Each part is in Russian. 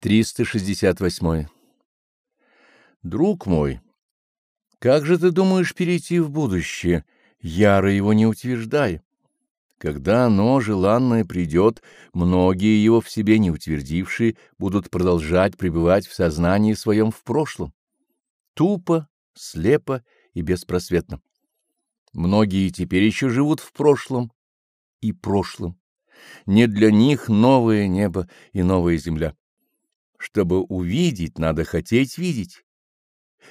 368. Друг мой, как же ты думаешь перейти в будущее, яро его не утверждай? Когда оно, желанное, придет, многие его в себе не утвердившие будут продолжать пребывать в сознании своем в прошлом. Тупо, слепо и беспросветно. Многие теперь еще живут в прошлом и прошлом. Не для них новое небо и новая земля. Чтобы увидеть, надо хотеть видеть.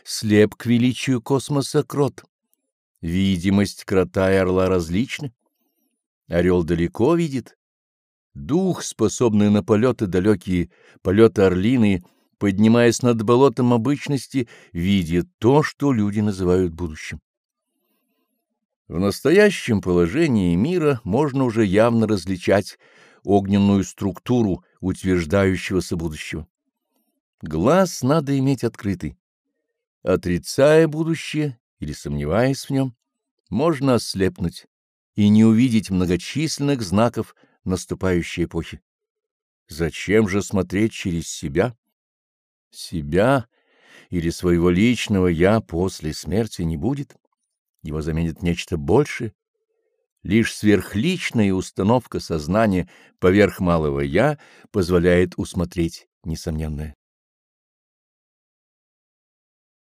Слеп к величию космоса крот. Видимость крота и орла различны. Орел далеко видит. Дух, способный на полеты далекие, полеты орлиные, поднимаясь над болотом обычности, видит то, что люди называют будущим. В настоящем положении мира можно уже явно различать огненную структуру утверждающегося будущего. Глаз надо иметь открытый. Отрицая будущее или сомневаясь в нем, можно ослепнуть и не увидеть многочисленных знаков наступающей эпохи. Зачем же смотреть через себя? Себя или своего личного «я» после смерти не будет. Его заменит нечто большее. Лишь сверхличная установка сознания поверх малого «я» позволяет усмотреть несомненное.